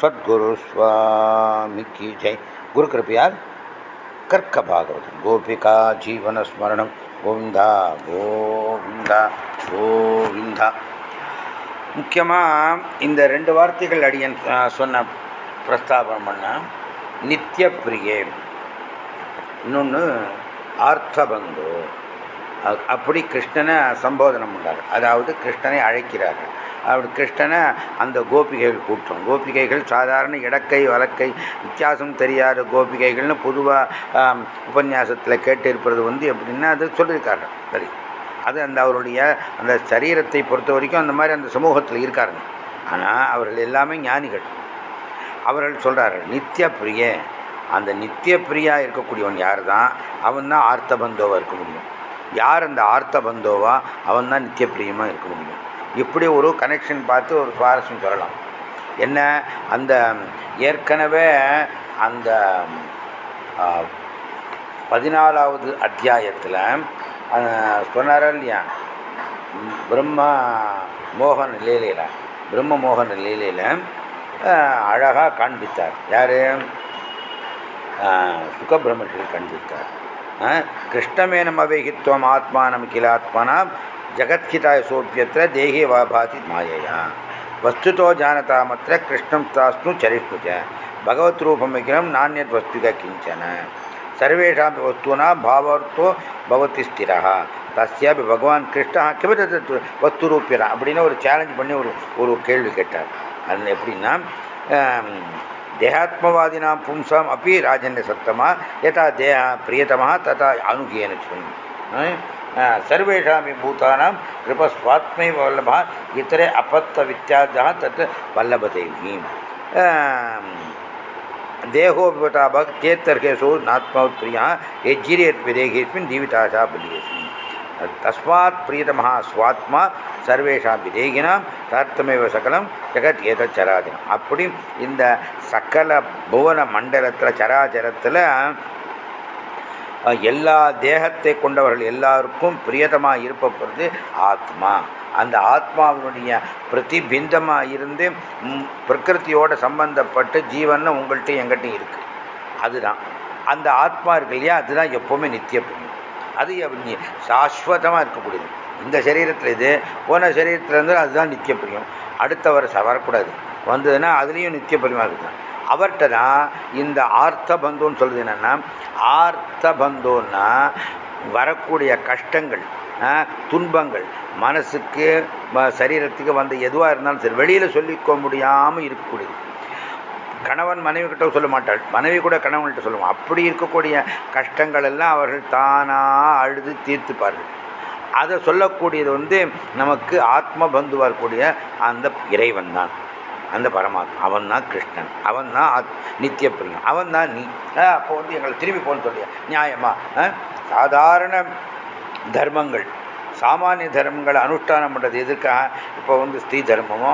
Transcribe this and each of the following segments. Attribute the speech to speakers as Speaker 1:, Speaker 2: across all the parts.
Speaker 1: சத்குரு சுவாமிக்கு ஜெய். குரு கிருப்பையால் கற்க பாகவதம். கோபிகா ஜீவனஸ்மரணம் கோவிந்தா கோவிந்தா கோவிந்தா. முக்கியமாக இந்த ரெண்டு வார்த்தைகள் அடியன் சொன்ன பிரஸ்தாபனம் பண்ணால் நித்திய பிரியே இன்னொன்று ஆர்த்தபந்தோ அப்படி கிருஷ்ணனை சம்போதனம் பண்ணார் அதாவது கிருஷ்ணனை அழைக்கிறார்கள் அப்படி கிருஷ்ணனை அந்த கோபிகைகள் கூட்டம் கோபிகைகள் சாதாரண இடக்கை வழக்கை வித்தியாசம் தெரியாத கோபிகைகள்னு பொதுவாக உபன்யாசத்தில் கேட்டு இருப்பது வந்து எப்படின்னா அது சொல்லியிருக்காங்க சரி. அது அந்த அவருடைய அந்த சரீரத்தை பொறுத்த வரைக்கும் அந்த மாதிரி அந்த சமூகத்தில் இருக்காருங்க. ஆனால் அவர்கள் எல்லாமே ஞானிகள். அவர்கள் சொல்கிறார்கள் நித்திய பிரிய. அந்த நித்திய பிரியா இருக்கக்கூடியவன் யார் தான் அவன் தான் ஆர்த்தபந்தோவாக இருக்க முடியும். யார் அந்த ஆர்த்தபந்தோவா? அவன் தான் நித்திய பிரியமாக இருக்க முடியும். இப்படி ஒரு கனெக்ஷன் பார்த்து ஒரு சுவாரஸ்யம் சொல்லலாம். என்ன? அந்த ஏற்கனவே அந்த பதினாலாவது அத்தியாயத்தில் சொன்னாரா இல்லையா? பிரம்ம மோகன் லீலையில் பிரம்ம மோகன் லீலையில் அழகாக காண்பித்தார். யார்? சுகபிரமத்தில் காண்பித்தார். கிருஷ்ணமேனம் அவேகித்வம் ஆத்மானம் கிலாத்மனாம் ஜகத்கிதாய சோப்பியத்திர தேகே வாபாதி மாயையா வஸ்துதோ ஜானதாமத்திர கிருஷ்ணம் தாஸ்னு சரிஷ்ணுச்ச பகவத் ரூபம் விக்கிரம் நானியத் வஸ்துக கிஞ்சன சர்வேஷாம் வஸ்துனா பாவார்த்தோ பவதி ஸ்திரா தஸ்யாபி பகவான் கிருஷ்ணா கிமதத் வஸ்து ரூபியரா அப்படின்னு ஒரு சேலஞ்ச் பண்ணி ஒரு ஒரு கேள்வி கேட்டார் அது எப்படின்னா தேகாத்மவாதினாம் பும்சாம் அப்படி ராஜன்ய சத்தமா யதா தேக பிரியதமா ததா அனுகியன சொல்லி சர்வேஷாமி பூதானாம் கிருபஸ்வாத்மை வல்லபா இத்தரே அப்பத்த வித்தியாசா தத் வல்லபதேவி தேகோபிபதாபக் சேத்தர்கேசோ நாத்மோத்பிரியா எஜ்ஜிரேத்விதேகேஸ்மின் ஜீவிதாசா பலியேஸ்மின் தஸ்மாத் பிரியதமः ஸ்வாத்மா சர்வேஷாம் விதேகினாம் தார்த்தமேவ சகலம் ஜெகத் ஏத சராச்சரம் அப்படி இந்த சகல புவன மண்டலத்தில் சராச்சரத்தில் எல்லா தேகத்தை கொண்டவர்கள் எல்லாருக்கும் பிரியதமாக இருப்பது ஆத்மா. அந்த ஆத்மாவினுடைய பிரதிபிந்தமாக இருந்து பிரகிருத்தியோட சம்பந்தப்பட்டு ஜீவன் உங்கள்கிட்ட எங்கிட்டையும் இருக்குது அதுதான். அந்த ஆத்மா இருக்கு இல்லையா? அதுதான் எப்போவுமே நித்திய புண்ணியம். அது சாஸ்வதமாக இருக்கக்கூடியது இந்த சரீரத்தில் இது போன சரீரத்தில் இருந்து அதுதான் நித்திய பிரியம் அடுத்த வருஷம் வரக்கூடாது. வந்ததுன்னா அதுலேயும் நித்திய பிரியமாக இருக்குது அவர்கிட்ட தான் இந்த ஆர்த்த பந்தோன்னு சொல்கிறது என்னென்னா ஆர்த்த பந்தோன்னா வரக்கூடிய கஷ்டங்கள் துன்பங்கள் மனசுக்கு சரீரத்துக்கு வந்த எதுவாக இருந்தாலும் சரி வெளியில் சொல்லிக்க முடியாமல் இருக்கக்கூடியது. கணவன் மனைவி கிட்ட சொல்ல மாட்டாள் மனைவி கூட கணவன்கிட்ட சொல்லுவோம் அப்படி இருக்கக்கூடிய கஷ்டங்கள் எல்லாம் அவர்கள் தானாக அழுது தீர்த்துப்பார்கள். அதை சொல்லக்கூடியது வந்து நமக்கு ஆத்ம பந்துவாக கூடிய அந்த இறைவன் தான். அந்த பரமாத்மா. அவன் தான் கிருஷ்ணன். அவன் தான் நித்திய பிரியன் அவன் தான் நீ அப்போ வந்து எங்களை திரும்பி போன்னு சொல்லிய நியாயமா? சாதாரண தர்மங்கள் சாமானிய தர்மங்களை அனுஷ்டானம் பண்ணுறது எதுக்காக இப்போ வந்து ஸ்ரீ தர்மமோ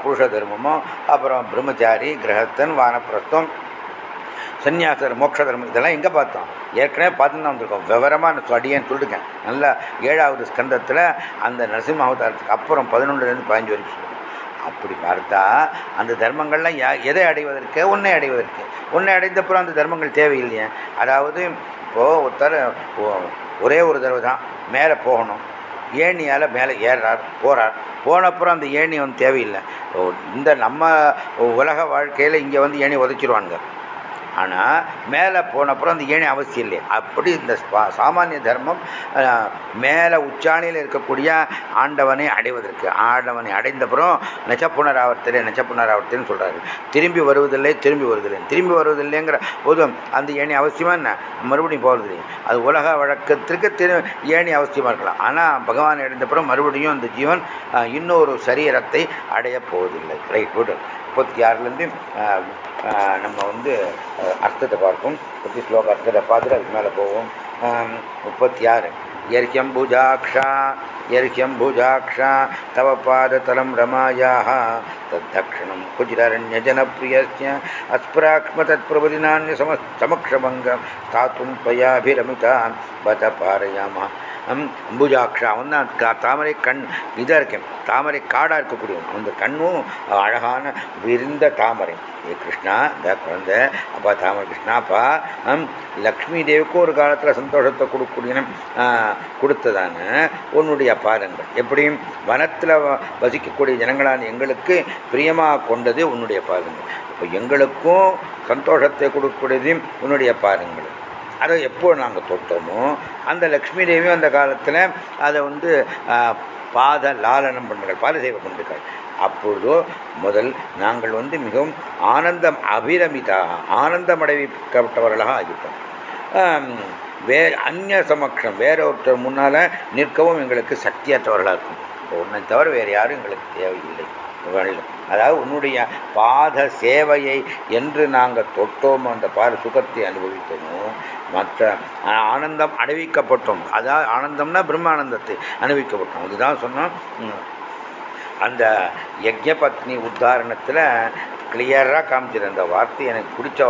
Speaker 1: புருஷ தர்மமோ அப்புறம் பிரம்மச்சாரி கிரகத்தன் வானப்பிரஸ்தம் சன்னியாசர் மோட்ச தர்மம் இதெல்லாம் எங்கே பார்த்தோம்? ஏற்கனவே பார்த்துன்னு தான் வந்திருக்கோம். விவரமாக அடியேன்னு சொல்லிருக்கேன். நல்லா ஏழாவது ஸ்கந்தத்தில் அந்த நரசிம்ம அவதாரத்துக்கு அப்புறம் பதினொன்றுலேருந்து பதினஞ்சு வரைக்கும் சொல்லுவோம் அப்படி பார்த்தா அந்த தர்மங்கள்லாம் யா எதை அடைவதற்கு? உன்னை அடைவதற்கு. உன்னை அடைந்தப்புறம் அந்த தர்மங்கள் தேவையில்லையே. அதாவது இப்போது ஒருத்தர் ஒரே ஒரு தடவை தான் மேலே போகணும். ஏணியால் மேலே ஏறுறார் போகிறார் போனப்புறம் அந்த ஏணி வந்து தேவையில்லை. இந்த நம்ம உலக வாழ்க்கையில் இங்கே வந்து ஏணி உதச்சிருவானுங்க. ஆனால் மேலே போனப்புறம் அந்த ஏணி அவசியம் இல்லை. அப்படி இந்த சாமானிய தர்மம் மேலே உச்சாணியில் இருக்கக்கூடிய ஆண்டவனை அடைவதற்கு ஆண்டவனை அடைந்தப்புறம் நெச்சப்புணராவர்த்தலே நெச்சப்புணராவர்த்தேன்னு சொல்கிறாரு திரும்பி வருவதில்லை திரும்பி வருவதில்லை. திரும்பி வருவதில்லைங்கிற போதும் அந்த ஏணி அவசியமாக என்ன? மறுபடியும் போகிறதில்லை அது உலக வழக்கத்திற்கு திரு ஏணி அவசியமாக இருக்கலாம். ஆனால் பகவான் அடைந்தப்புறம் மறுபடியும் அந்த ஜீவன் இன்னொரு சரீரத்தை அடைய போவதில்லை. ரைட் குட் முப்பத்தி ஆறுலேருந்து நம்ம வந்து அர்த்தத்தை பார்ப்போம். பற்றி ஸ்லோக அர்த்தத்தை பார்த்துட்டு அதுக்கு மேலே போவோம். முப்பத்தி ஆறு எர்ஹ்யம்புஜாட்சா எர்ஹ்யம்புஜாட்சா தவ பாததலம் ரமாயாக தத்தக்ஷணம் குஜிரண்யஜனப்பிரியஸ்ய அஸ்பராக்ம தத்பிரபதினான்ய சம சமக்ஷபங்கம் ஸ்தாத்தும் பயாபிரமிதா பத பாரயாம. அம்புஜாக்ஷா அவன் தான் தாமரை கண் இதாக இருக்கேன் தாமரை காடாக இருக்கக்கூடியவன் அந்த கண்ணும் அழகான விரிந்த தாமரை. ஏ கிருஷ்ணா இந்த குழந்தை அப்பா தாமரை கிருஷ்ணாப்பா லக்ஷ்மி தேவிக்கும் ஒரு காலத்தில் சந்தோஷத்தை கொடுக்கக்கூடிய கொடுத்ததான உன்னுடைய பாதங்கள். எப்படியும் வனத்தில் வசிக்கக்கூடிய ஜனங்களான எங்களுக்கு பிரியமாக கொண்டது உன்னுடைய பாதங்கள். இப்போ எங்களுக்கும் சந்தோஷத்தை கொடுக்கக்கூடியதையும் உன்னுடைய பாதங்கள். அதை எப்போ நாங்கள் தொட்டோமோ அந்த லக்ஷ்மி தேவி அந்த காலத்தில் அதை வந்து பாத லாலனம் பண்ணுங்கள் பாத சேவை பண்ணுங்கள் அப்பொழுதோ முதல் நாங்கள் வந்து மிகவும் ஆனந்தம் அபிரமிதா ஆனந்தம் அடைவிக்கப்பட்டவர்களாக ஆகிட்டோம் வே அந்நிய சமக்ஷம் வேற ஒருத்தர் முன்னால் நிற்கவும் எங்களுக்கு சக்தியற்றவர்களாக இருக்கும். ஒன்றை தவிர வேறு யாரும் எங்களுக்கு தேவையில்லை. அதாவது உன்னுடைய பாத சேவையை என்று நாங்கள் தொட்டோம் அந்த பாத சுகத்தை அனுபவித்தோமோ மற்ற ஆனந்தம் அணிவிக்கப்பட்டோம் அதாவது ஆனந்தம்னா பிரம்மானந்தத்தை அனுபவிக்கப்பட்டோம். இதுதான் சொன்னோம். அந்த யஜ்யபத்னி உத்தாரணத்தில் கிளியராக காமிச்சிரு அந்த வார்த்தை எனக்கு பிடிச்ச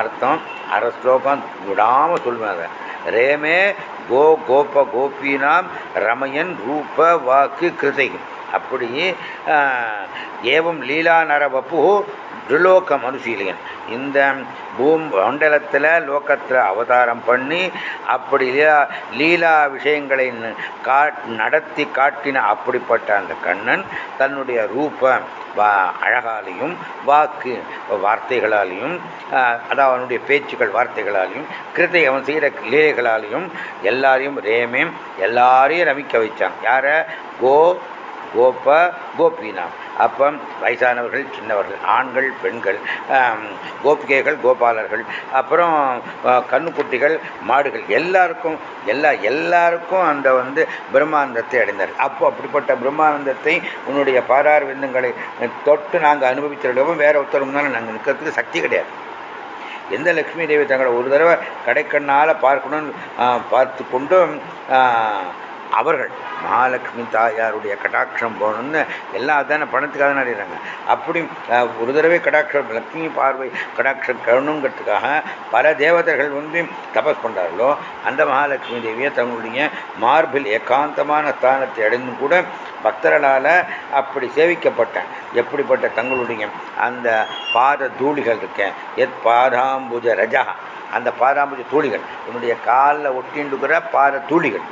Speaker 1: அர்த்தம். அரை ஸ்லோகம் விடாமல் சொல்லுவேன் அதை ரேமே கோ கோப கோபினாம் ரமயன் ரூப வாக்கு கிருதை அப்படி ஏவம் லீலா நரவப்பு திருலோக மனுசீலியன் இந்த பூம் மண்டலத்தில் லோக்கத்தில் அவதாரம் பண்ணி அப்படி லீலா லீலா விஷயங்களை கா நடத்தி காட்டின அப்படிப்பட்ட அந்த கண்ணன் தன்னுடைய ரூப வா அழகாலையும் வாக்கு வார்த்தைகளாலையும் அதாவது அவனுடைய பேச்சுக்கள் வார்த்தைகளாலையும் கிருத்தை அவன் செய்கிற லீலைகளாலையும் எல்லாரையும் ரேமே எல்லாரையும் ரமிக்க வைச்சான். யாரை? கோ கோப கோபினாம் அப்போ வயசானவர்கள் சின்னவர்கள் ஆண்கள் பெண்கள் கோபிகைகள் கோபாலர்கள் அப்புறம் கண்ணுக்குட்டிகள் மாடுகள் எல்லாருக்கும் எல்லா எல்லாருக்கும் அந்த வந்து பிரம்மானந்தத்தை அடைந்தார். அப்போ அப்படிப்பட்ட பிரம்மானந்தத்தை உன்னுடைய பாரார் விந்தங்களை தொட்டு நாங்கள் அனுபவித்திருக்கோம் வேற ஒருத்தர் முன்னால் நாங்கள் நிற்கிறதுக்கு சக்தி கிடையாது. எந்த லக்ஷ்மி தேவி தங்களை ஒரு தடவை கடைக்கண்ணால் பார்க்கணும்னு பார்த்து கொண்டும் அவர்கள் மகாலட்சுமி தாயாருடைய கடாட்சம் போகணும்னு எல்லாம் அதான பணத்துக்காக தானே அப்படி ஒரு தடவை கடாட்சம் லக்ஷ்மி பார்வை கடாட்சம் கருணுங்கிறதுக்காக பல தேவதைகள் வந்து தபஸ் பண்ணுறார்களோ அந்த மகாலட்சுமி தேவியை தங்களுடைய மார்பில் ஏகாந்தமான ஸ்தானத்தை அடைந்தும் கூட பக்தர்களால் அப்படி சேவிக்கப்பட்டேன் எப்படிப்பட்ட தங்களுடைய அந்த பாத தூளிகள் இருக்கேன் எத் பாதாம்புஜ ரஜா அந்த பாதாம்புஜ தூளிகள் உன்னுடைய காலில் ஒட்டிண்டுக்கிற பாத தூளிகள்.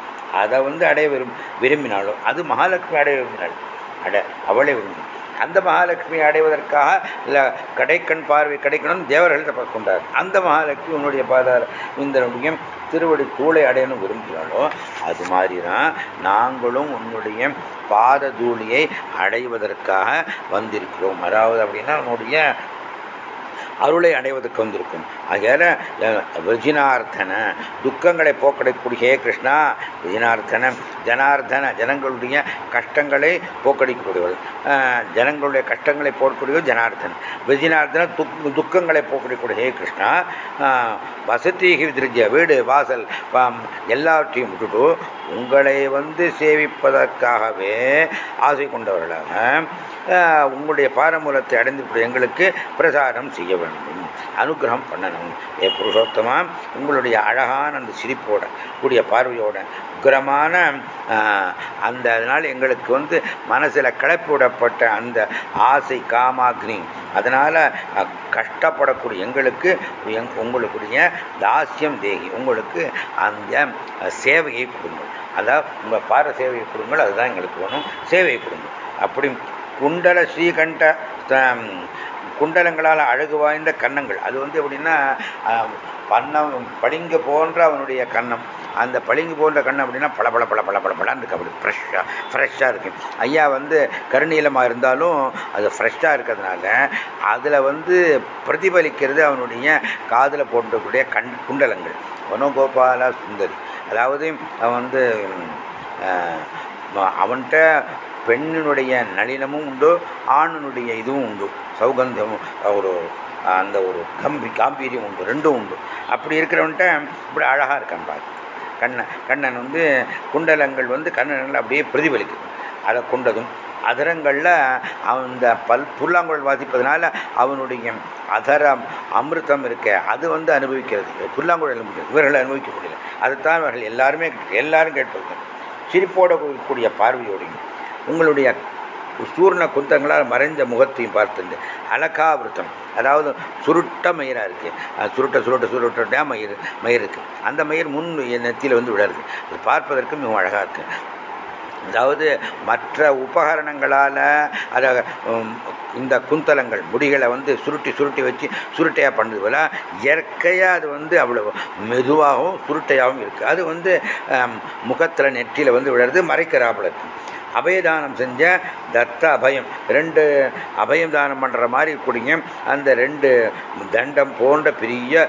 Speaker 1: அதை வந்து அடைய விரும் விரும்பினாலும் அது மகாலட்சுமி அடைய விரும்பினாள். அட அவளை விரும்பினாள் அந்த மகாலட்சுமி அடைவதற்காக இல்லை கடைக்கண் பார்வை கிடைக்கணும் தேவர்கள் தப்பஸ் கொண்டார். அந்த மகாலட்சுமி உன்னுடைய பாதார இந்த திருவடி தூளை அடையணும் விரும்புகிறாளோ அது மாதிரி தான் நாங்களும் உன்னுடைய பாத தூளியை அடைவதற்காக வந்திருக்கிறோம். அதாவது அப்படின்னா உன்னுடைய அருளை அடைவதற்கு வந்திருக்கும். ஆகையால விஜினார்த்தன துக்கங்களை போக்கடைக்கூடிய ஹே கிருஷ்ணா விஜினார்த்தன ஜனார்த்தன ஜனங்களுடைய கஷ்டங்களை போக்கடிக்கக்கூடியவர். ஜனங்களுடைய கஷ்டங்களை போடக்கூடியவர் ஜனார்த்தன். விஜினார்த்தன துக் துக்கங்களை போக்கடிக்கூடிய ஹே கிருஷ்ணா வசதி விதிருஜ வீடு வாசல் எல்லாவற்றையும் விட்டுட்டு உங்களை வந்து சேவிப்பதற்காகவே ஆசை கொண்டவர்களாக உங்களுடைய பாரமூலத்தை அடைந்து எங்களுக்கு பிரசாரம் செய்ய வேண்டும் அனுகிரகம் பண்ணணும். ஏ புருஷோத்தமா உங்களுடைய அழகான அந்த சிரிப்போட கூடிய பார்வையோட உக்கிரமான அந்த அதனால் எங்களுக்கு வந்து மனசில் கிளப்பிவிடப்பட்ட அந்த ஆசை காமாக்னி அதனால் கஷ்டப்படக்கூடிய எங்களுக்கு எங் உங்களுக்குடைய தாசியம் தேகி உங்களுக்கு அந்த சேவையை கொடுங்கள். அதான் உங்கள் பார சேவையை கொடுங்கள் அதுதான் எங்களுக்கு வேணும். சேவையை கொடுங்கள். அப்படி குண்டல ஸ்ரீகண்ட குண்டலங்களால் அழகு வாய்ந்த கன்னங்கள். அது வந்து எப்படின்னா பன்னம் பளிங்கு போன்ற அவனுடைய கன்னம். அந்த பளிங்கு போன்ற கண்ணம் அப்படின்னா பல பல பல பல பல பலான்னு இருக்கு அப்படி. ஃப்ரெஷ்ஷாக ஃப்ரெஷ்ஷாக இருக்கு. ஐயா வந்து கருநீளமாக இருந்தாலும் அது ஃப்ரெஷ்ஷாக இருக்கிறதுனால அதில் வந்து பிரதிபலிக்கிறது அவனுடைய காதில் போன்றக்கூடிய கண் குண்டலங்கள். வனோகோபால சுந்தரி அதாவது அவன் வந்து அவன்கிட்ட பெண்ணினுடைய நளினமும் உண்டு ஆணினுடைய இதுவும் உண்டு. சௌகந்தமும் ஒரு அந்த ஒரு கம்பி காம்பீரியம் உண்டு ரெண்டும் உண்டு. அப்படி இருக்கிறவன்ட்ட இப்படி அழகாக இருக்கான் பார்த்து கண்ணன் கண்ணன் வந்து குண்டலங்கள் வந்து கண்ணன் அப்படியே பிரதிபலிக்குது அதை கொண்டதும் அதரங்களில் அந்த பல் புல்லாங்குழல் வாசிப்பதனால அவனுடைய அதரம் அமிர்தம் இருக்க அது வந்து அனுபவிக்கிறது. புல்லாங்குழல் அனுபவிக்கிறது இவர்கள் அனுபவிக்க முடியல அதுதான் அவர்கள் எல்லாருமே எல்லாரும் கேட்பது சிரிப்போட கூடிய பார்வையோடையும் உங்களுடைய சூர்ண குந்தங்களால் மறைஞ்ச முகத்தையும் பார்த்துண்டு அலகாவிருத்தம் அதாவது சுருட்ட மயிராக இருக்குது சுருட்ட சுருட்ட சுருட்ட மயிர் மயிர் இருக்குது அந்த மயிர் முன் நெத்தியில் வந்து விடாது அது பார்ப்பதற்கு மிகவும் அழகாக இருக்குது அதாவது மற்ற உபகரணங்களால் அதை இந்த குந்தலங்கள் முடிகளை வந்து சுருட்டி சுருட்டி வச்சு சுருட்டையாக பண்ணது போல இயற்கையாக அது வந்து அவ்வளோ மெதுவாகவும் சுருட்டையாகவும் இருக்குது அது வந்து முகத்தில் நெற்றியில் வந்து விடுறது மறைக்கிறாப்புல இருக்குது அபயதானம் செஞ்ச தத்த அபயம். ரெண்டு அபயம் தானம் பண்ணுற மாதிரி இருக்கக்கூடிய அந்த ரெண்டு தண்டம் போன்ற பெரிய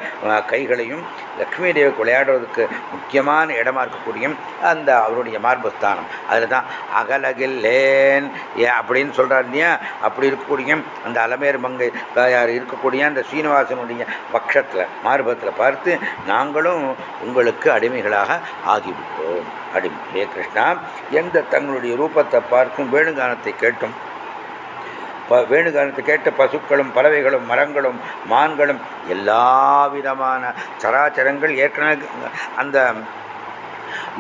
Speaker 1: கைகளையும் லக்ஷ்மி தேவிக்கு விளையாடுறதுக்கு முக்கியமான இடமா இருக்கக்கூடிய அந்த அவருடைய மார்பஸ்தானம். அதில் தான் அகலகில்லேன் அப்படின்னு சொல்கிறார் இல்லையா? அப்படி இருக்கக்கூடிய அந்த அலமேர் மங்கை தாயார் இருக்கக்கூடிய அந்த சீனிவாசனுடைய பட்சத்தில் மார்பத்தில் பார்த்து நாங்களும் உங்களுக்கு அடிமைகளாக ஆகிவிட்டோம். அடிமை. ஹே கிருஷ்ணா எந்த தங்களுடைய ரூபத்தை பார்க்கும் வேணுகானத்தை கேட்டும். வேணுகானத்தை கேட்ட பசுக்களும் பறவைகளும் மரங்களும் மான்களும் எல்லா விதமான சராச்சரங்கள் ஏற்கனவே அந்த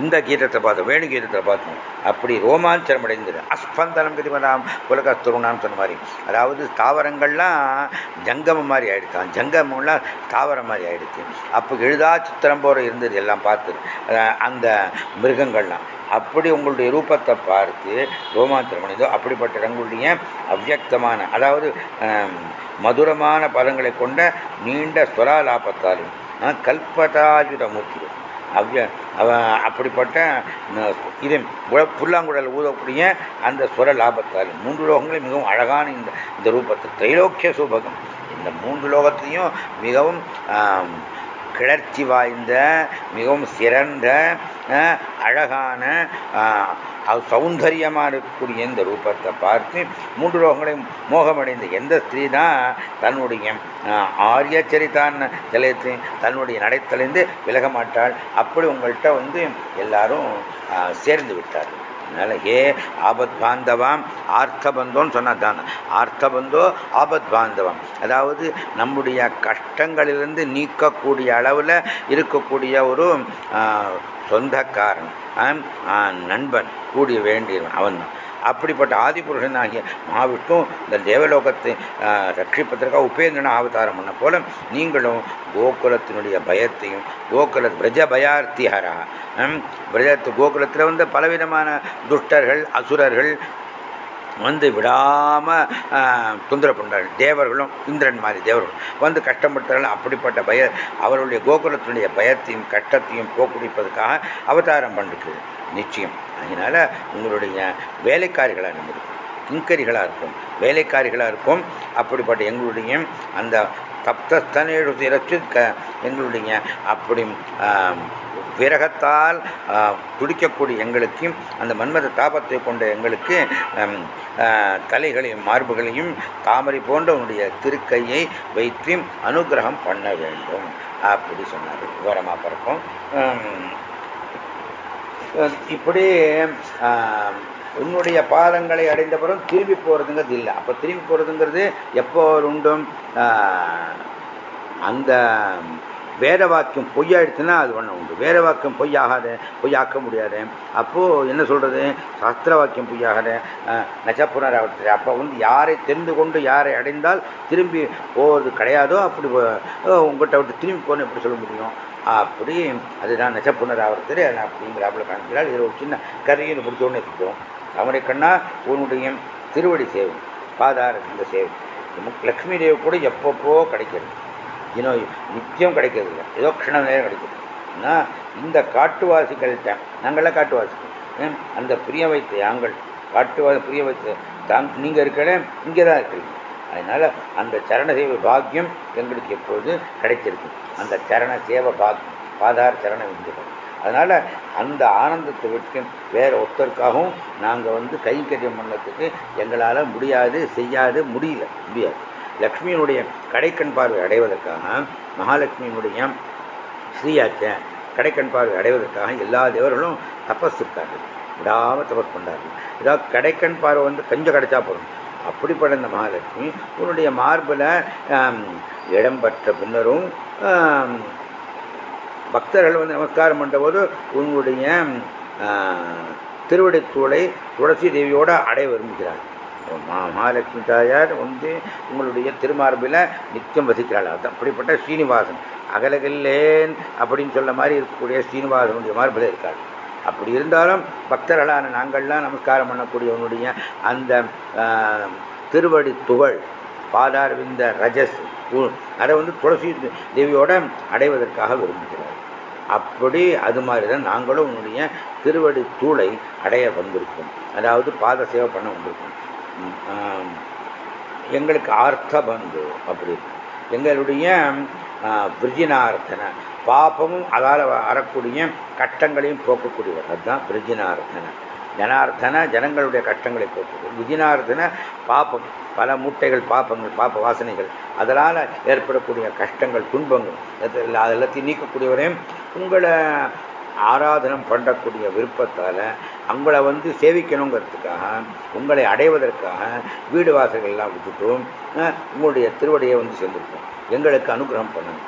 Speaker 1: இந்த கீதத்தை பார்த்தோம் வேணு கீதத்தை பார்த்தோம் அப்படி ரோமாஞ்சரம் அடைந்தது அஸ்பந்தனம் கதிமதாம் உலகஸ்துருணான்னு சொன்ன மாதிரி. அதாவது தாவரங்கள்லாம் ஜங்கமம் மாதிரி ஆயிடுச்சான் ஜங்கமம்லாம் தாவரம் மாதிரி ஆயிடுச்சு. அப்போ எழுதா சித்திரம் போகிற இருந்தது எல்லாம் பார்த்து அந்த மிருகங்கள்லாம். அப்படி உங்களுடைய ரூபத்தை பார்த்து ரோமாந்திரம் அடைந்தோ அப்படிப்பட்ட உங்களுடைய அவ்வக்தமான அதாவது மதுரமான பதங்களை கொண்ட நீண்ட ஸ்வராலாபத்தாலும் கல்பதாயுத மூர்த்தி அவ்விய அப்படிப்பட்ட இது புல்லாங்குழல் ஊதக்கூடிய அந்த சுர லாபத்தால் மூன்று லோகங்களும் மிகவும் அழகான இந்த இந்த ரூபத்தை திரைலோக்கிய சூபகம். இந்த மூன்று லோகத்தையும் மிகவும் கிளர்ச்சி வாய்ந்த மிகவும் சிறந்த அழகான சௌந்தரியமாக இருக்கக்கூடிய இந்த ரூபத்தை பார்த்து மூன்று லோகங்களையும் மோகமடைந்த எந்த ஸ்திரீ தான் தன்னுடைய ஆரிய சரிதான் நிலையத்தை தன்னுடைய நடைத்தலைந்து விலக மாட்டாள். அப்படி உங்கள்கிட்ட வந்து எல்லாரும் சேர்ந்து விட்டார்கள். அதனால ஹே ஆபத் பாந்தவாம் ஆர்த்தபந்தோன்னு ஆர்த்த ஆர்த்தபந்தோ ஆபத் பாந்தவம். அதாவது நம்முடைய கஷ்டங்களிலிருந்து நீக்கக்கூடிய அளவில் இருக்கக்கூடிய ஒரு சொந்தக்காரன் நண்பன் கூடிய வேண்டியவன் அவன் தான் அப்படிப்பட்ட ஆதிபுருஷனாகிய மகாவிஷ்ணு இந்த தேவலோகத்தை ரட்சிப்பதற்காக உபேந்திரன அவதாரம் பண்ண போல நீங்களும் கோகுலத்தினுடைய பயத்தையும் கோகுல பிரஜ பயார்த்திஹரா பிரஜத்து கோகுலத்தில் வந்து பலவிதமான துஷ்டர்கள் அசுரர்கள் வந்து விடாமல் தொந்தரவு பண்ணுறார்கள் தேவர்களும் இந்திரன் மாதிரி தேவர்களும் வந்து கஷ்டப்படுத்துறாங்க அப்படிப்பட்ட பய அவருடைய கோகுலத்தினுடைய பயத்தையும் கஷ்டத்தையும் போக்குடிப்பதற்காக அவதாரம் பண்ணிருக்குது நிச்சயம். அதனால் உங்களுடைய வேலைக்காரிகளாக நம்ம இருக்கும். கிங்கரிகளாக இருக்கும். வேலைக்காரிகளாக இருக்கும். அப்படிப்பட்ட எங்களுடைய அந்த தப்தஸ்தனேழு திரச்சு க எங்களுடைய அப்படி விரகத்தால் துடிக்கக்கூடிய எங்களுக்கு அந்த மன்மத தாபத்தை கொண்ட எங்களுக்கு தலைகளையும் மார்புகளையும் தாமரை போன்ற உன்னுடைய திருக்கையை வைத்து அனுகிரகம் பண்ண வேண்டும். அப்படி சொன்னார் விவரமாக பிறக்கும் இப்படி உன்னுடைய பாதங்களை அடைந்த பிறகு திரும்பி போகிறதுங்கிறது இல்லை. அப்போ திரும்பி போகிறதுங்கிறது எப்போ உண்டும் அந்த வேத வாக்கியம் பொய்யாயிடுச்சுன்னா அது ஒன்று உண்டு. வேத வாக்கியம் பொய்யாகாது பொய்யாக்க முடியாது. அப்போது என்ன சொல்கிறது சாஸ்திர வாக்கியம் பொய்யாகாது நச்சப்புனராவர்த்தி அப்போ வந்து யாரை தெரிந்து கொண்டு யாரை அடைந்தால் திரும்பி போவது கிடையாதோ அப்படி உங்கள்கிட்ட விட்டு திரும்பி போகணும் எப்படி சொல்ல முடியும்? அப்படி அதுதான் நச்சப்புனராவர்த்தர் அப்படிங்கிறாப்புல காண்கிறாள் இதில் ஒரு சின்ன கதையை பிடிச்சோன்னு இருக்கோம் அவரை கண்ணா உன்னுடைய திருவடி சேவை பாதார இந்த சேவை. லக்ஷ்மி தேவி கூட எப்பப்போ கிடைக்கிறது. இன்னும் நித்தியம் கிடைக்கிறது இல்லை ஏதோ க்ஷண நேரம் கிடைக்கிறது ஆனால் இந்த காட்டுவாசிகள்கிட்ட நாங்கள்லாம் காட்டுவாசிகள். அந்த புரிய வைத்த யாங்கள் காட்டுவாசி புரிய வைத்த தாங் நீங்கள் இருக்கிறேன் இங்கே தான் இருக்கிறீங்க. அதனால் அந்த சரண சேவை பாக்கியம் எங்களுக்கு எப்பொழுது கிடைச்சிருக்கு அந்த சரண சேவை பாக்கியம் பாதார சரண விந்துகள் அதனால் அந்த ஆனந்தத்தை விட்டு வேற ஒருத்தருக்காகவும் நாங்கள் வந்து கைங்கரியம் பண்ணத்துக்கு எங்களால் முடியாது செய்யாது முடியல முடியாது. லக்ஷ்மியினுடைய கடைக்கண் பார்வை அடைவதற்காக மகாலட்சுமியினுடைய ஸ்ரீயாச்ச கடைக்கண் பார்வை அடைவதற்காக எல்லா தேவர்களும் தபஸ் இருக்கார்கள். விடாமல் தபஸ் பண்ணார்கள் ஏதாவது கடைக்கண் பார்வை வந்து கொஞ்சம் கிடைச்சா போதும். அப்படிப்பட்ட இந்த மகாலட்சுமி உன்னுடைய மார்பில் இடம் பெற்ற பின்னரும் பக்தர்கள் வந்து நமஸ்காரம் பண்ணுறபோது உங்களுடைய திருவடித்தூளை துளசி தேவியோடு அடைய விரும்புகிறார். மகாலட்சுமி தாயார் வந்து உங்களுடைய திருமார்பில் நித்தியம் வசிக்கிறாள். அது அப்படிப்பட்ட ஸ்ரீனிவாசன். அகலகில்லேன் அப்படின்னு சொல்ல மாதிரி இருக்கக்கூடிய ஸ்ரீனிவாசனுடைய மார்பில் இருக்காள். அப்படி இருந்தாலும் பக்தர்களான நாங்கள்லாம் நமஸ்காரம் பண்ணக்கூடியவனுடைய அந்த திருவடி துகள் பாதாரவிந்த ரஜஸ் அதை வந்து துளசி தேவியோட அடைவதற்காக விரும்புகிறார். அப்படி அது மாதிரி தான் நாங்களும் உன்னுடைய திருவடி தூளை அடைய வந்திருக்கோம். அதாவது பாத சேவை பண்ண வந்திருக்கோம். எங்களுக்கு ஆர்த்த பந்து அப்படி எங்களுடைய விருஜினார்த்தனை பாப்பமும் அதால் வரக்கூடிய கட்டங்களையும் போக்கக்கூடியவர். அதுதான் விருஜினார்த்தனை. ஜனார்த்தன ஜனங்களுடைய கஷ்டங்களை போக்கக்கூடிய விஜினார்த்தன பாப்பம் பல மூட்டைகள் பாப்பங்கள் பாப்ப வாசனைகள் அதனால் ஏற்படக்கூடிய கஷ்டங்கள் துன்பங்கள் எல்லாத்தையும் நீக்கக்கூடியவரையும் உங்களை ஆராதனம் பண்ணக்கூடிய விருப்பத்தால் உங்களை வந்து சேவிக்கணுங்கிறதுக்காக உங்களை அடைவதற்காக வீடு வாசல்கள் எல்லாம் விட்டுட்டும் உங்களுடைய திருவடியை வந்து சேர்ந்துருக்கோம் எங்களுக்கு அனுகிரகம் பண்ணணும்.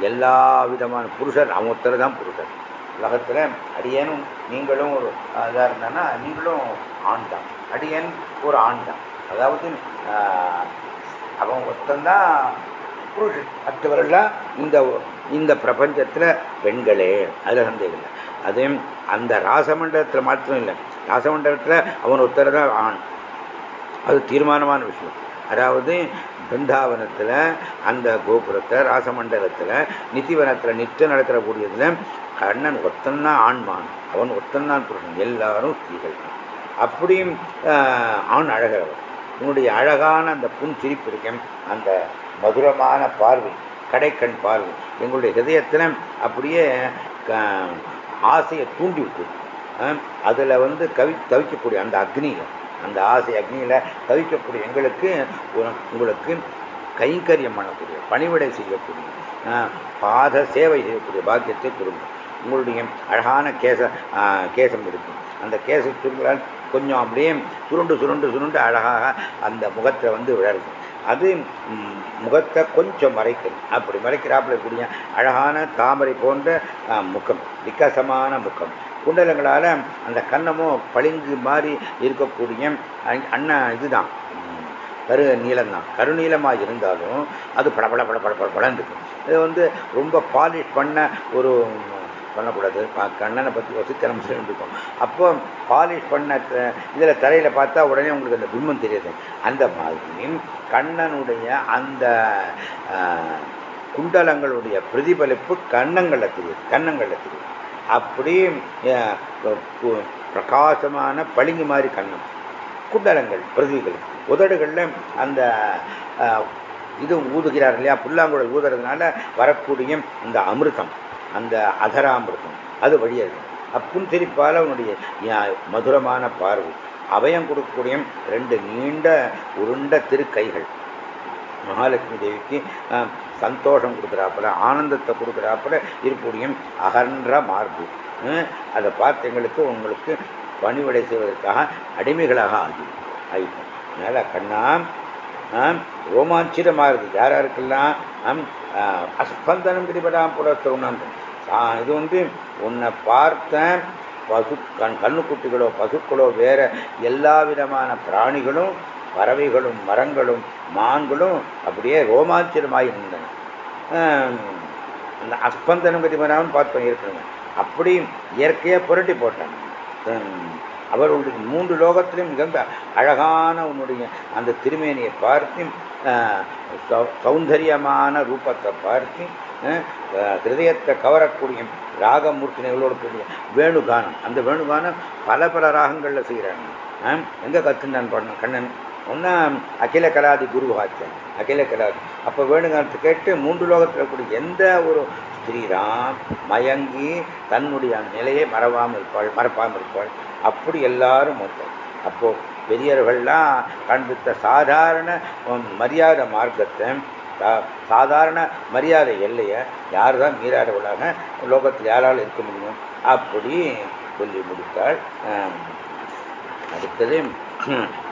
Speaker 1: எல்லா விதமான புருஷர் அவன் ஒருத்தர் தான் புருஷர். உலகத்தில் அடியனும் நீங்களும் ஒரு இதாக இருந்தான்னா நீங்களும் ஆண் தான். அடியன் ஒரு ஆண் தான். அதாவது அவன் ஒருத்தந்தான் புருஷன். மற்றவரெல்லாம் இந்த இந்த பிரபஞ்சத்தில் பெண்களே அதில் சந்தேகம் இல்லை. அதே அந்த ராசமண்டலத்தில் மாத்திரம் இல்லை. ராசமண்டலத்தில் அவன் ஒருத்தர் தான் ஆண். அது தீர்மானமான விஷயம். அதாவது பிருந்தாவனத்தில் அந்த கோபுரத்தை ராசமண்டலத்தில் நித்திவனத்தில் நித்தியம் நடக்கிற கூடியதில் கண்ணன் ஒத்தந்தான் ஆண்மான் அவன் ஒத்தந்தான் புருஷன் எல்லாரும் ஸ்திரீகள். அப்படியும் ஆண் அழகிறவன் உன்னுடைய அழகான அந்த புன் சிரிப்பு இருக்கேன் அந்த மதுரமான பார்வை கடைக்கண் பார்வை எங்களுடைய ஹிரதயத்தில் அப்படியே ஆசையை தூண்டி விட்டு அதில் வந்து கவி தவிக்கக்கூடிய அந்த அக்னியில். அந்த ஆசை அக்னியில் தவிக்கக்கூடிய எங்களுக்கு உங்களுக்கு கைங்கரியம் பண்ணக்கூடிய பணிவிடை செய்யக்கூடிய பாத சேவை செய்யக்கூடிய பாக்கியத்தை கொடுக்கும் உங்களுடைய அழகான கேச கேசம் இருக்கும் அந்த கேச சுருங்களால் கொஞ்சம் அப்படியே சுருண்டு சுருண்டு சுருண்டு அழகாக அந்த முகத்தை வந்து விழருது அது முகத்தை கொஞ்சம் மறைக்கணும் அப்படி மறைக்கிறாப்புல இருக்கக்கூடிய அழகான தாமரை போன்ற முகம் விகாசமான முகம். குண்டலங்களால் அந்த கன்னமும் பளிங்கு மாதிரி இருக்கக்கூடிய அண்ணன் இதுதான். கரு நீளம்தான். கருநீளமாக இருந்தாலும் அது படபட பட பட படந்துக்கும் இது வந்து ரொம்ப பாலிஷ் பண்ண ஒரு பண்ணக்கூடாது. கண்ணனை பற்றி வசித்தனம் இருக்கும் அப்போ பாலிஷ் பண்ண இதில் தரையில் பார்த்தா உடனே உங்களுக்கு அந்த பிம்பம் தெரியுது. அந்த மாதிரி கண்ணனுடைய அந்த குண்டலங்களுடைய பிரதிபலிப்பு கண்ணங்களில் தெரியுது. கண்ணங்களில் தெரியுது. அப்படியே பிரகாசமான பளிங்கு மாதிரி கண்ணம். குண்டலங்கள் பிரதிகள். உதடுகளில் அந்த இது ஊதுகிறார் இல்லையா? புல்லாங்குழல் ஊதுறதுனால வரக்கூடிய அந்த அமிர்தம் அந்த அதராமிருதம் அது வழியாக அப்புன் சிரிப்பால் அவனுடைய மதுரமான பார்வை. அவயம் கொடுக்கக்கூடிய ரெண்டு நீண்ட உருண்ட திருக்கைகள். மகாலட்சுமி தேவிக்கு சந்தோஷம் கொடுக்குறாப்புல ஆனந்தத்தை கொடுக்குறாப்புல இருக்கக்கூடிய அகன்ற மார்பு. அதை பார்த்து எங்களுக்கு உங்களுக்கு பணிவிடை செய்வதற்காக அடிமைகளாக ஆகி ஆகிட்டோம் அதனால் கண்ணா ரோமாஞ்சிதமாக இருக்குது. யார் யாருக்கெல்லாம் அஸ்பந்தனம் கிரிபடாம் புலத்தருணம் இது வந்து உன்னை பார்த்த பசு கண் கண்ணுக்குட்டிகளோ பசுக்களோ வேற எல்லா விதமான பிராணிகளும் பறவைகளும் மரங்களும் மான்களும் அப்படியே ரோமாஞ்சனமாக இருந்தன அந்த அஸ்பந்தனம் கதிமராமன் பார்த்து ஏற்கனவே அப்படி இயற்கையாக புரட்டி போட்டாங்க. அவர்களுடைய மூன்று லோகத்திலும் மிகுந்த அழகான உன்னுடைய அந்த திருமேனியை பார்த்து சௌந்தரியமான ரூபத்தை பார்த்து ஹிருதயத்தை கவரக்கூடிய ராகமூர்த்தினைகளோடு கூடிய வேணுகானம். அந்த வேணுகானம் பல பல ராகங்களில் செய்கிறாங்க. எங்கே கற்றுண்டான் பண்ண கண்ணன்? ஒன்றா அகில கலாதி குருவாச்சன் அகில கலாதி. அப்போ வேணுகானத்தை கேட்டு மூன்று லோகத்தில் கூடிய எந்த ஒரு ஸ்திரீராம் மயங்கி தன்னுடைய நிலையை மறவாமல் இருப்பாள் மறப்பாமல் இருப்பாள். அப்படி எல்லாரும் ஒருத்தர். அப்போ பெரியவர்கள்லாம் காண்பித்த சாதாரண மரியாதை மார்க்கத்தை சாதாரண மரியாதை எல்லையை யார் தான் மீறாதவளாக லோகத்தில் யாரால் இருக்க முடியும்? அப்படி சொல்லி முடித்தாள். அடுத்தது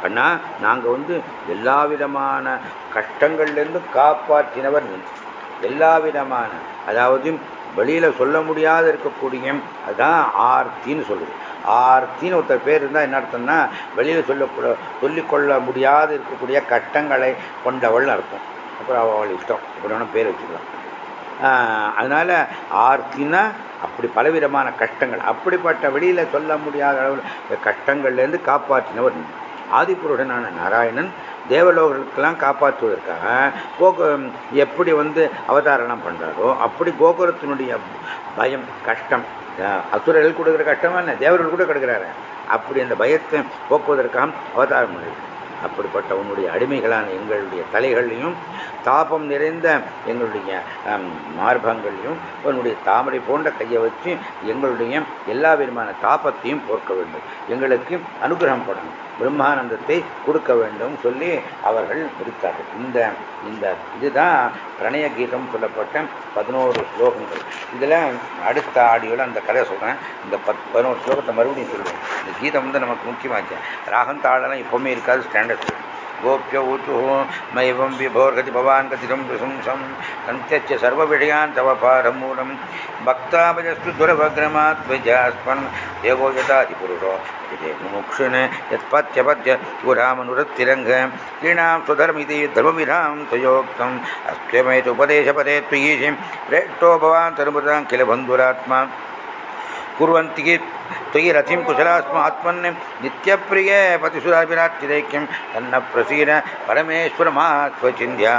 Speaker 1: அண்ணா நாங்கள் வந்து எல்லா விதமான கஷ்டங்கள்லேருந்து காப்பாற்றினவர் எல்லா விதமான அதாவது வெளியில் சொல்ல முடியாத இருக்கக்கூடிய அதுதான் ஆர்த்தின்னு சொல்லுது ஆர்த்தின்னு ஒருத்தர் பேர் இருந்தால் என்ன அர்த்தம்னா வெளியில் சொல்லக்கூட சொல்லிக்கொள்ள முடியாது இருக்கக்கூடிய கட்டங்களை கொண்டவள்னு அர்த்தம். அப்புறம் அவள் இஷ்டம் இப்படி வேணும் பேர் வச்சுக்கலாம். அதனால் ஆர்த்தின்னா அப்படி பலவிதமான கஷ்டங்கள். அப்படிப்பட்ட வெளியில் சொல்ல முடியாத அளவில் கஷ்டங்கள்லேருந்து காப்பாற்றினவர் ஆதிபுருடனான நாராயணன் தேவலோகர்களுக்கெல்லாம் காப்பாற்றுவதற்காக கோகு எப்படி வந்து அவதாரணம் பண்ணுறாரோ அப்படி கோகுரத்தினுடைய பயம் கஷ்டம் அசுரர்கள் கொடுக்குற கஷ்டமா இல்லை தேவர்கள் கூட கிடக்கிறாரு. அப்படி அந்த பயத்தை போக்குவதற்காக அவதாரம் பண்ணியிருக்கு அப்படிப்பட்ட உன்னுடைய அடிமைகளான எங்களுடைய தலைகள்லையும் தாபம் நிறைந்த எங்களுடைய மார்பங்களையும் உன்னுடைய தாமரை போன்ற கையை வச்சு எங்களுடைய எல்லா விதமான தாபத்தையும் போர்க்க வேண்டும். எங்களுக்கு அனுகிரகம் பண்ணணும். பிரம்மானந்தத்தை கொடுக்க வேண்டும் சொல்லி அவர்கள் முடித்தார்கள் இந்த இந்த இதுதான் பிரணய கீதம் சொல்லப்பட்ட பதினோரு ஸ்லோகங்கள். இதில் அடுத்த ஆடியோவில் அந்த கதையை சொல்கிறேன் இந்த பத் பதினோரு ஸ்லோகத்தை மறுபடியும் சொல்லுவேன் இந்த கீதம் வந்து நமக்கு முக்கியமாச்சு. ராகந்தாளெல்லாம் எப்போவுமே இருக்காது ஸ்டாண்டர்ட் गोप्य ऊचुः मैवं विभोर्गति भवान् कथितं प्रशंसं सन्त्यच्य सर्वविषयान् तव पारमूलं भक्ताभजस्तु दुरभग्रमात्मजास्मन् देवो यथाधिपुरुषो यदे मुमुक्षुन् यत्पत्यपद्य गुरामनुरत्तिरङ्ग क्रीणां स्वधर्मिति धर्मविधां त्वयोक्तम् अस्त्वमेतुपदेशपदे त्वयीशिं प्रेष्टो भवान् किल बन्धुरात्मा। कुर्वन्ति त्वयि रतिं कुशलास्मात्मन् नित्यप्रिये पतिसुराभिराट्टिदैक्यं तन्न प्रसीद परमेश्वरमात्वचिन्ध्या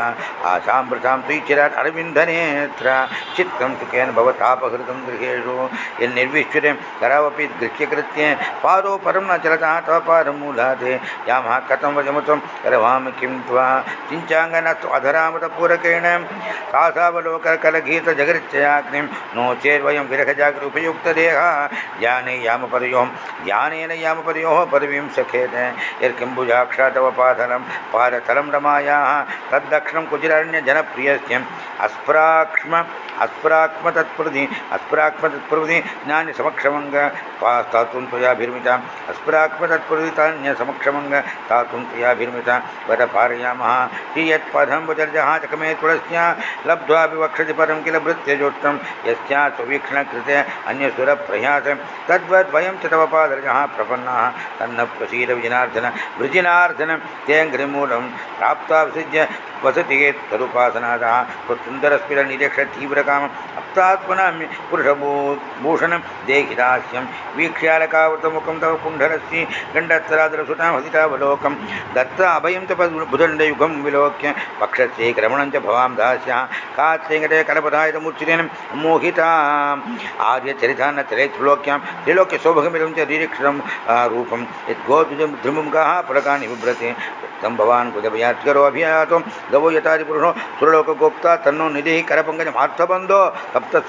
Speaker 1: आशामृतां त्वयि चिरात् अरविन्दनेत्र चित्तं सुखेन भवतापहृतं गृहेषु यन्निर्विश्वरे करावपि गृह्यकृत्ये पादो परं न चलतः तव पादमूलात् यामः कथं वजमुतं करवामि किं त्वा चिञ्चाङ्गनस्तु अधरामतपूरकेण सासावलोककलगीतजगरित्ययाग्निं नो चेद्वयं विरहजागरूपयुक्तदेहा ज्ञाने यामपरयों ज्ञानेन यामपरयोः परवीं सखेत यर्किम्बुजाक्षातवपाधनं पादतलं रमायाः, तद्दक्षिणं कुचिरारण्यजनप्रियस्यम् अस्प्राक्ष्म अस्प्राक्मतत्प्रति अस्प्राक्मतत्प्रति ज्ञान्यसमक्षमङ्ग तातुं त्वयाभिर्मिता अस्प्राक्मतत्प्रति तान्यसमक्षमङ्ग तातुं त्वयाभिर्मिता, वद पारयामः हि यत्पदं वचर्जः चकमे तुलस्या लब्ध्वापि वक्षति परं किल भृत्यजोष्टं यस्या सुवीक्षणकृते अन्यसुरप्रयास, तद् तद्वद्वयं च तव पादरजः प्रपन्नाः तन्न प्रसीद विजनार्दन वृजिनार्दन तेऽङ्घ्रिमूलं प्राप्ता विसृज्य वसति तदुपासनादः। स्वसुन्दरस्फिरनिरीक्ष तीव्रकामम्। अप्तात्मनाम्य पुरुषभूषणं देहिदास्यं वीक्ष्यालकावृतमुखं तव कुण्डलस्य गण्डस्तरादरसुतां हसितावलोकं दत्ता अभयं च भुदण्डयुगं विलोक्य पक्षस्यैक्रमणं च भवां दास्यः। कात्सेङ्गते कलपदायतमुच्चितेन मोहिता आर्यचरिता न त्रिलोक्यां त्रिलोक्यसौभगमिदं च निरीक्षणं रूपं यद्गोद्विजं ध्रुमुगाः फलकानि बिभ्रते तं भवान् कुजभयात्करोऽभियातो ಗವೋ ಯಥಾದಿ ಪುರುಷೋ ಸುರಲೋಕ ಗೋಪ್ತ ತನ್ನೋ ನಿಧಿ ಕರಪಂಕಜ ಮಾರ್ಥಬಂಧೋ ಸಪ್ತ